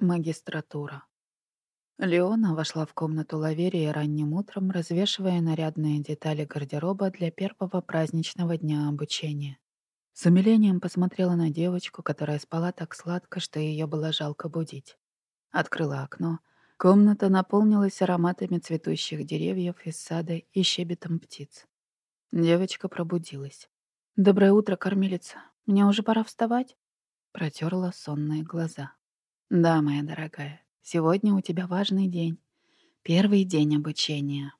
Магистратура. Леона вошла в комнату Лаверии ранним утром, развешивая нарядные детали гардероба для первого праздничного дня обучения. С умилением посмотрела на девочку, которая спала так сладко, что ее было жалко будить. Открыла окно. Комната наполнилась ароматами цветущих деревьев из сада и щебетом птиц. Девочка пробудилась. «Доброе утро, кормилица. Мне уже пора вставать?» Протерла сонные глаза. Да, моя дорогая, сегодня у тебя важный день. Первый день обучения.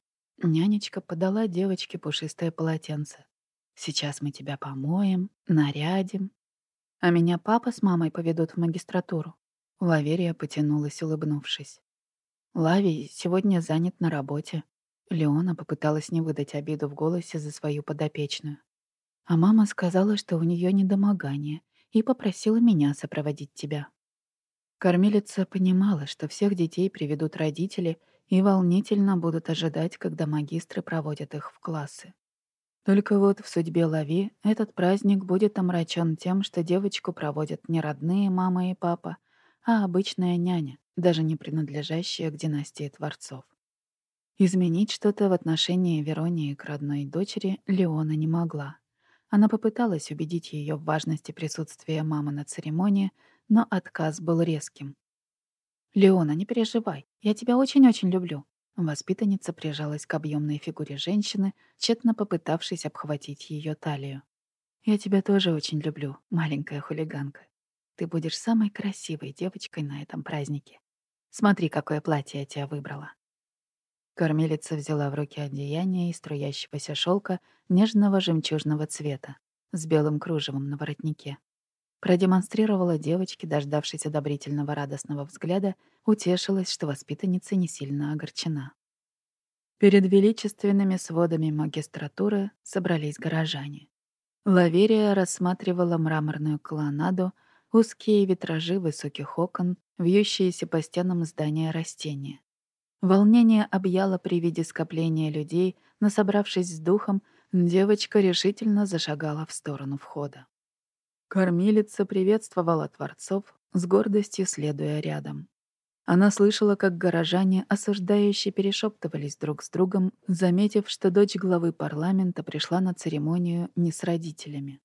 Нянечка подала девочке пушистое полотенце. Сейчас мы тебя помоем, нарядим. А меня папа с мамой поведут в магистратуру. Лаверия потянулась, улыбнувшись. Лавий сегодня занят на работе. Леона попыталась не выдать обиду в голосе за свою подопечную. А мама сказала, что у нее недомогание, и попросила меня сопроводить тебя. Кормилица понимала, что всех детей приведут родители и волнительно будут ожидать, когда магистры проводят их в классы. Только вот в судьбе Лави этот праздник будет омрачен тем, что девочку проводят не родные мама и папа, а обычная няня, даже не принадлежащая к династии Творцов. Изменить что-то в отношении Веронии к родной дочери Леона не могла. Она попыталась убедить ее в важности присутствия мамы на церемонии, но отказ был резким. «Леона, не переживай, я тебя очень-очень люблю». Воспитанница прижалась к объемной фигуре женщины, тщетно попытавшись обхватить ее талию. «Я тебя тоже очень люблю, маленькая хулиганка. Ты будешь самой красивой девочкой на этом празднике. Смотри, какое платье я тебя выбрала». Кормилица взяла в руки одеяние из струящегося шелка нежного жемчужного цвета с белым кружевом на воротнике. Продемонстрировала девочке, дождавшись одобрительного радостного взгляда, утешилась, что воспитанница не сильно огорчена. Перед величественными сводами магистратуры собрались горожане. Лаверия рассматривала мраморную колоннаду, узкие витражи высоких окон, вьющиеся по стенам здания растения. Волнение объяло при виде скопления людей, но, собравшись с духом, девочка решительно зашагала в сторону входа. Кормилица приветствовала Творцов, с гордостью следуя рядом. Она слышала, как горожане осуждающие перешептывались друг с другом, заметив, что дочь главы парламента пришла на церемонию не с родителями.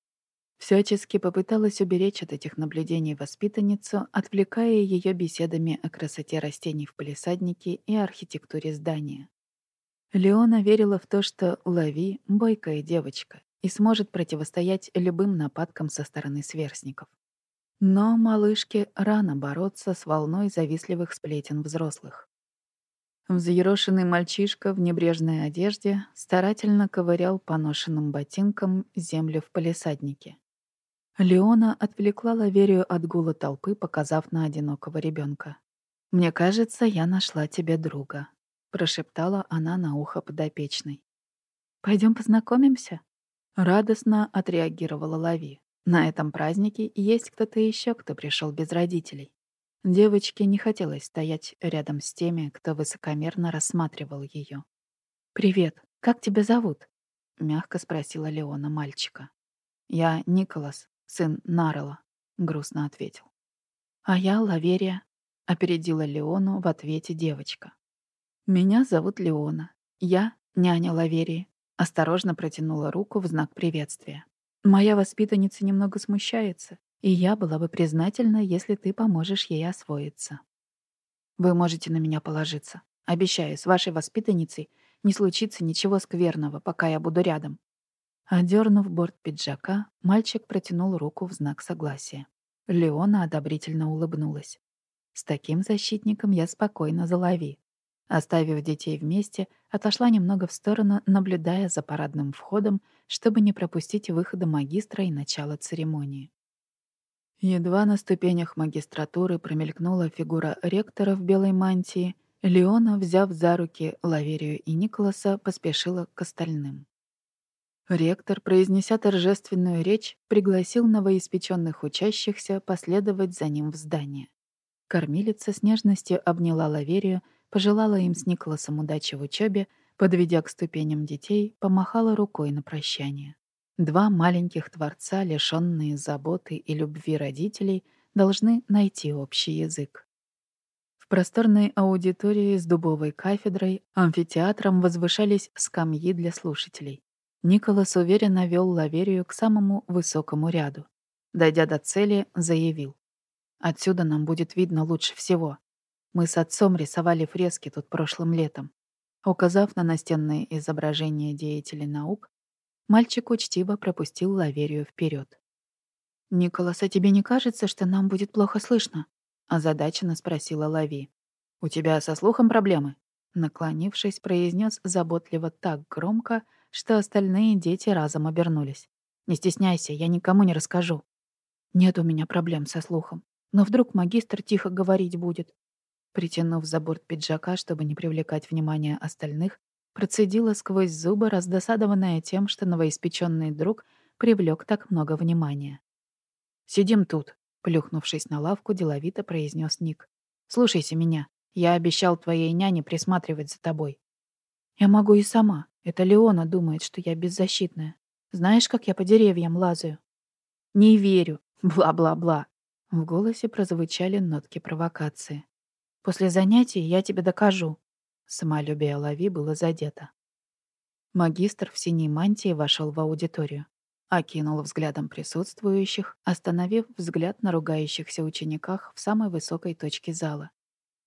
Всячески попыталась уберечь от этих наблюдений воспитанницу, отвлекая ее беседами о красоте растений в палисаднике и архитектуре здания. Леона верила в то, что Лави — бойкая девочка, и сможет противостоять любым нападкам со стороны сверстников. Но малышке рано бороться с волной завистливых сплетен взрослых. Взъерошенный мальчишка в небрежной одежде старательно ковырял поношенным ботинком землю в палисаднике. Леона отвлекла Лаверию от гула толпы, показав на одинокого ребенка. «Мне кажется, я нашла тебе друга», — прошептала она на ухо подопечной. Пойдем познакомимся?» Радостно отреагировала Лави. На этом празднике есть кто-то еще, кто пришел без родителей. Девочке не хотелось стоять рядом с теми, кто высокомерно рассматривал ее. «Привет, как тебя зовут?» — мягко спросила Леона мальчика. «Я Николас, сын Нарела», — грустно ответил. «А я Лаверия», — опередила Леону в ответе девочка. «Меня зовут Леона. Я няня Лаверии. Осторожно протянула руку в знак приветствия. «Моя воспитанница немного смущается, и я была бы признательна, если ты поможешь ей освоиться. Вы можете на меня положиться. Обещаю, с вашей воспитанницей не случится ничего скверного, пока я буду рядом». Одернув борт пиджака, мальчик протянул руку в знак согласия. Леона одобрительно улыбнулась. «С таким защитником я спокойно залови. Оставив детей вместе, отошла немного в сторону, наблюдая за парадным входом, чтобы не пропустить выхода магистра и начала церемонии. Едва на ступенях магистратуры промелькнула фигура ректора в белой мантии, Леона, взяв за руки Лаверию и Николаса, поспешила к остальным. Ректор, произнеся торжественную речь, пригласил новоиспеченных учащихся последовать за ним в здание. Кормилица с нежностью обняла Лаверию, пожелала им с Николасом удачи в учебе, подведя к ступеням детей, помахала рукой на прощание. Два маленьких творца, лишенные заботы и любви родителей, должны найти общий язык. В просторной аудитории с дубовой кафедрой, амфитеатром возвышались скамьи для слушателей. Николас уверенно вел Лаверию к самому высокому ряду. Дойдя до цели, заявил. «Отсюда нам будет видно лучше всего. Мы с отцом рисовали фрески тут прошлым летом. Указав на настенные изображения деятелей наук, мальчик учтиво пропустил Лаверию вперед. «Николас, а тебе не кажется, что нам будет плохо слышно?» — озадаченно спросила Лави. «У тебя со слухом проблемы?» Наклонившись, произнес заботливо так громко, что остальные дети разом обернулись. «Не стесняйся, я никому не расскажу». «Нет у меня проблем со слухом. Но вдруг магистр тихо говорить будет?» Притянув за борт пиджака, чтобы не привлекать внимание остальных, процедила сквозь зубы, раздосадованная тем, что новоиспеченный друг привлек так много внимания. «Сидим тут», — плюхнувшись на лавку, деловито произнес Ник. «Слушайся меня. Я обещал твоей няне присматривать за тобой». «Я могу и сама. Это Леона думает, что я беззащитная. Знаешь, как я по деревьям лазаю?» «Не верю. Бла-бла-бла». В голосе прозвучали нотки провокации. После занятий я тебе докажу». Самолюбие Лави было задето. Магистр в синей мантии вошел в аудиторию. Окинул взглядом присутствующих, остановив взгляд на ругающихся учениках в самой высокой точке зала.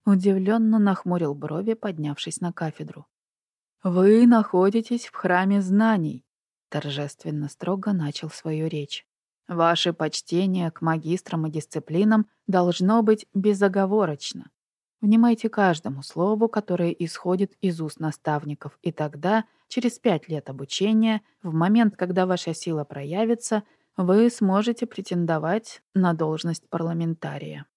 Удивленно нахмурил брови, поднявшись на кафедру. «Вы находитесь в храме знаний», — торжественно строго начал свою речь. «Ваше почтение к магистрам и дисциплинам должно быть безоговорочно. Внимайте каждому слову, которое исходит из уст наставников, и тогда, через пять лет обучения, в момент, когда ваша сила проявится, вы сможете претендовать на должность парламентария.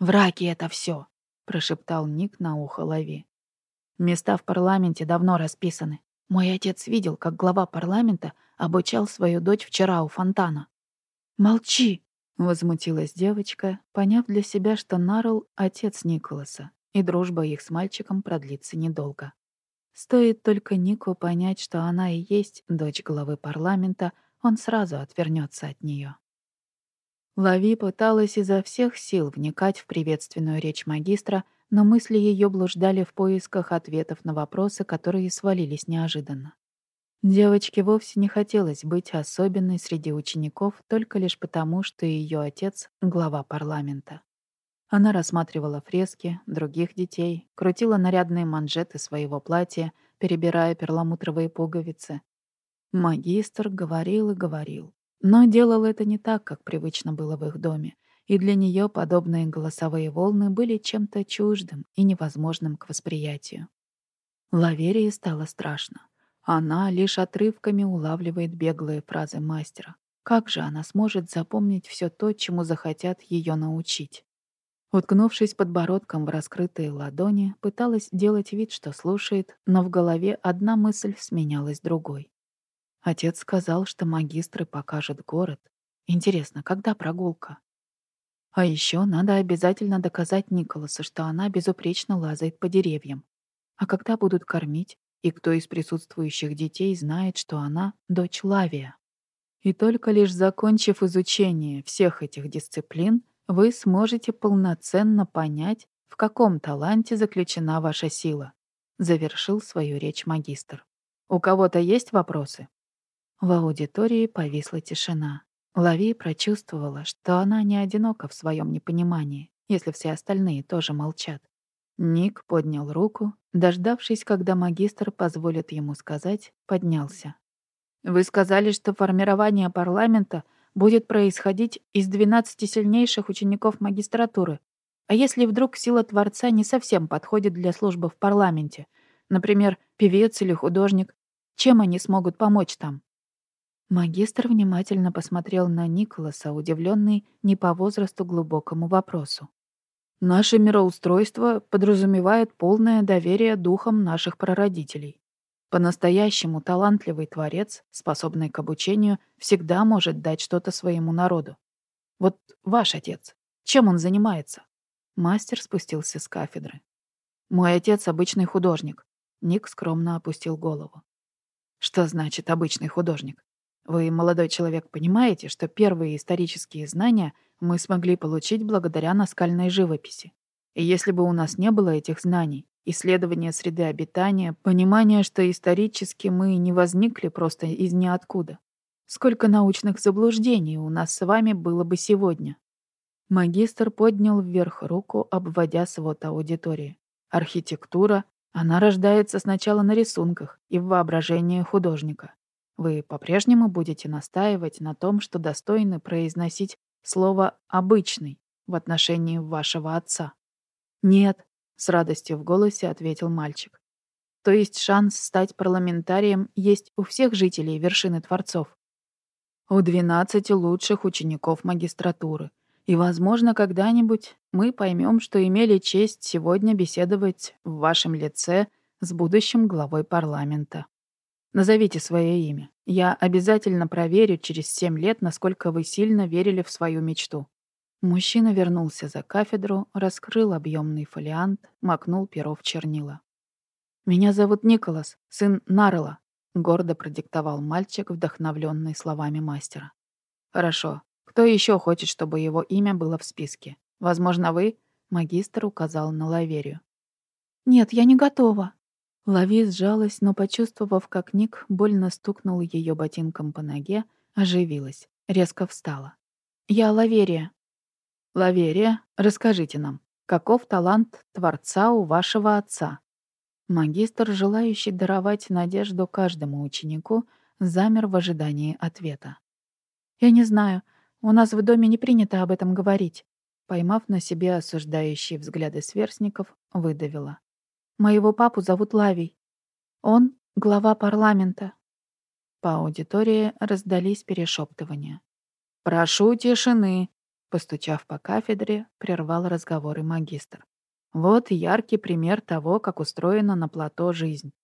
«Враки это все, прошептал Ник на ухо Лави. «Места в парламенте давно расписаны. Мой отец видел, как глава парламента обучал свою дочь вчера у фонтана». «Молчи!» Возмутилась девочка, поняв для себя, что Нарл — отец Николаса, и дружба их с мальчиком продлится недолго. Стоит только Нику понять, что она и есть дочь главы парламента, он сразу отвернется от нее. Лави пыталась изо всех сил вникать в приветственную речь магистра, но мысли ее блуждали в поисках ответов на вопросы, которые свалились неожиданно. Девочке вовсе не хотелось быть особенной среди учеников только лишь потому, что ее отец — глава парламента. Она рассматривала фрески других детей, крутила нарядные манжеты своего платья, перебирая перламутровые пуговицы. Магистр говорил и говорил, но делал это не так, как привычно было в их доме, и для нее подобные голосовые волны были чем-то чуждым и невозможным к восприятию. Лаверии стало страшно. Она лишь отрывками улавливает беглые фразы мастера. Как же она сможет запомнить все то, чему захотят ее научить? Уткнувшись подбородком в раскрытые ладони, пыталась делать вид, что слушает, но в голове одна мысль сменялась другой. Отец сказал, что магистры покажут город. Интересно, когда прогулка? А еще надо обязательно доказать Николасу, что она безупречно лазает по деревьям. А когда будут кормить? И кто из присутствующих детей знает, что она — дочь Лавия. И только лишь закончив изучение всех этих дисциплин, вы сможете полноценно понять, в каком таланте заключена ваша сила, завершил свою речь магистр. У кого-то есть вопросы? В аудитории повисла тишина. Лави прочувствовала, что она не одинока в своем непонимании, если все остальные тоже молчат. Ник поднял руку, дождавшись, когда магистр позволит ему сказать, поднялся. «Вы сказали, что формирование парламента будет происходить из 12 сильнейших учеников магистратуры. А если вдруг сила Творца не совсем подходит для службы в парламенте, например, певец или художник, чем они смогут помочь там?» Магистр внимательно посмотрел на Николаса, удивленный не по возрасту глубокому вопросу. Наше мироустройство подразумевает полное доверие духам наших прародителей. По-настоящему талантливый творец, способный к обучению, всегда может дать что-то своему народу. Вот ваш отец, чем он занимается? Мастер спустился с кафедры. Мой отец обычный художник. Ник скромно опустил голову. Что значит обычный художник? Вы, молодой человек, понимаете, что первые исторические знания — мы смогли получить благодаря наскальной живописи. И если бы у нас не было этих знаний, исследования среды обитания, понимания, что исторически мы не возникли просто из ниоткуда, сколько научных заблуждений у нас с вами было бы сегодня. Магистр поднял вверх руку, обводя свод аудитории. Архитектура, она рождается сначала на рисунках и в воображении художника. Вы по-прежнему будете настаивать на том, что достойны произносить слово «обычный» в отношении вашего отца? «Нет», — с радостью в голосе ответил мальчик. «То есть шанс стать парламентарием есть у всех жителей вершины Творцов?» «У двенадцати лучших учеников магистратуры. И, возможно, когда-нибудь мы поймем, что имели честь сегодня беседовать в вашем лице с будущим главой парламента. Назовите свое имя. Я обязательно проверю через семь лет, насколько вы сильно верили в свою мечту». Мужчина вернулся за кафедру, раскрыл объемный фолиант, макнул перо в чернила. «Меня зовут Николас, сын Нарла», — гордо продиктовал мальчик, вдохновленный словами мастера. «Хорошо. Кто еще хочет, чтобы его имя было в списке? Возможно, вы?» Магистр указал на Лаверию. «Нет, я не готова». Лави сжалась, но, почувствовав, как Ник больно стукнул ее ботинком по ноге, оживилась, резко встала. «Я Лаверия». «Лаверия, расскажите нам, каков талант Творца у вашего отца?» Магистр, желающий даровать надежду каждому ученику, замер в ожидании ответа. «Я не знаю. У нас в доме не принято об этом говорить. Поймав на себе осуждающие взгляды сверстников, выдавила. Моего папу зовут Лавий. Он — глава парламента. По аудитории раздались перешептывания. «Прошу тишины», — постучав по кафедре, прервал разговоры магистр. Вот яркий пример того, как устроена на плато жизнь.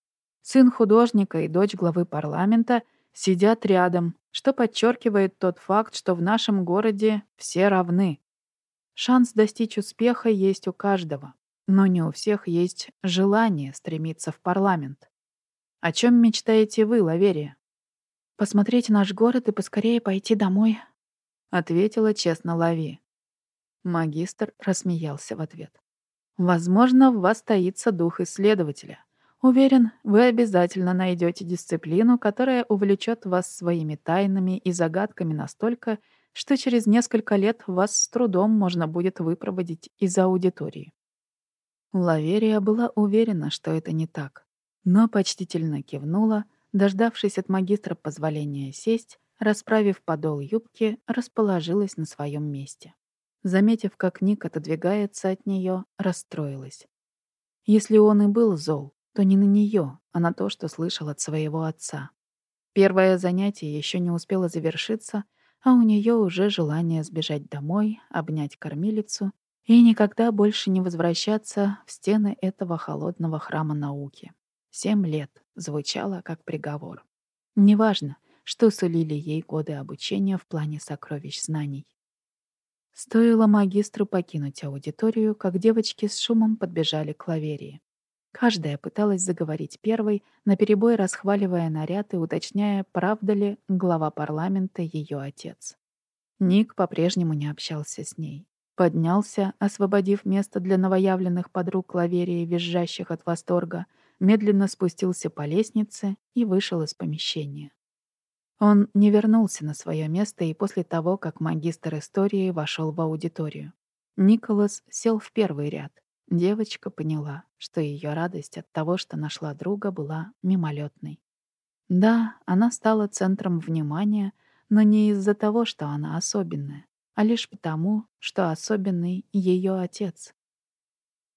Сын художника и дочь главы парламента сидят рядом, что подчеркивает тот факт, что в нашем городе все равны. Шанс достичь успеха есть у каждого, но не у всех есть желание стремиться в парламент. О чем мечтаете вы, Лаверия? Посмотреть наш город и поскорее пойти домой, ответила честно Лави. Магистр рассмеялся в ответ. Возможно, в вас таится дух исследователя. Уверен, вы обязательно найдете дисциплину, которая увлечет вас своими тайнами и загадками настолько, что через несколько лет вас с трудом можно будет выпроводить из аудитории. Лаверия была уверена, что это не так, но почтительно кивнула, дождавшись от магистра позволения сесть, расправив подол юбки, расположилась на своем месте. Заметив, как Ник отодвигается от нее, расстроилась. Если он и был зол, то не на нее, а на то, что слышал от своего отца. Первое занятие еще не успело завершиться, а у нее уже желание сбежать домой, обнять кормилицу и никогда больше не возвращаться в стены этого холодного храма науки. Семь лет звучало как приговор. Неважно, что сулили ей годы обучения в плане сокровищ знаний. Стоило магистру покинуть аудиторию, как девочки с шумом подбежали к лаверии. Каждая пыталась заговорить первой, наперебой расхваливая наряд и уточняя, правда ли глава парламента ее отец. Ник по-прежнему не общался с ней. Поднялся, освободив место для новоявленных подруг Лаверии, визжащих от восторга, медленно спустился по лестнице и вышел из помещения. Он не вернулся на свое место и после того, как магистр истории вошел в аудиторию. Николас сел в первый ряд, Девочка поняла, что ее радость от того, что нашла друга, была мимолетной. Да, она стала центром внимания, но не из-за того, что она особенная, а лишь потому, что особенный ее отец.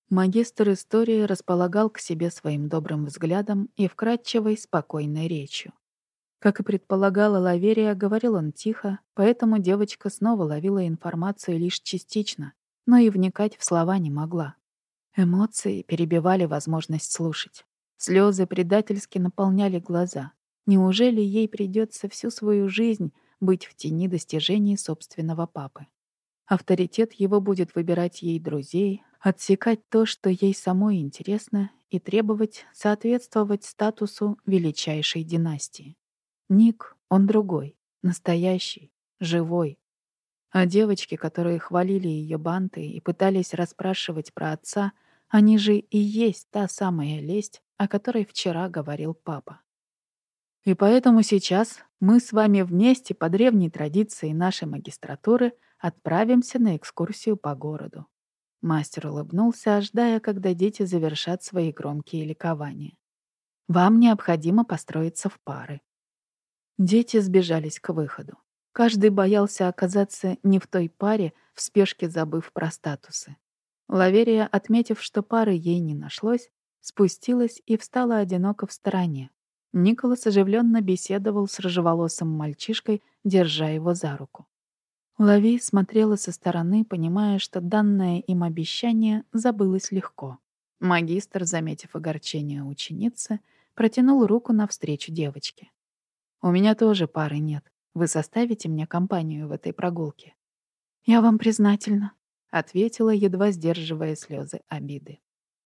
Магистр истории располагал к себе своим добрым взглядом и вкрадчивой, спокойной речью. Как и предполагала Лаверия, говорил он тихо, поэтому девочка снова ловила информацию лишь частично, но и вникать в слова не могла. Эмоции перебивали возможность слушать. Слезы предательски наполняли глаза. Неужели ей придется всю свою жизнь быть в тени достижений собственного папы? Авторитет его будет выбирать ей друзей, отсекать то, что ей самой интересно, и требовать соответствовать статусу величайшей династии. Ник, он другой, настоящий, живой. А девочки, которые хвалили ее банты и пытались расспрашивать про отца, они же и есть та самая лесть, о которой вчера говорил папа. И поэтому сейчас мы с вами вместе по древней традиции нашей магистратуры отправимся на экскурсию по городу. Мастер улыбнулся, ожидая, когда дети завершат свои громкие ликования. Вам необходимо построиться в пары. Дети сбежались к выходу. Каждый боялся оказаться не в той паре, в спешке забыв про статусы. Лаверия, отметив, что пары ей не нашлось, спустилась и встала одиноко в стороне. Николас оживленно беседовал с рыжеволосым мальчишкой, держа его за руку. Лави смотрела со стороны, понимая, что данное им обещание забылось легко. Магистр, заметив огорчение ученицы, протянул руку навстречу девочке. «У меня тоже пары нет. Вы составите мне компанию в этой прогулке?» «Я вам признательна», — ответила, едва сдерживая слезы обиды.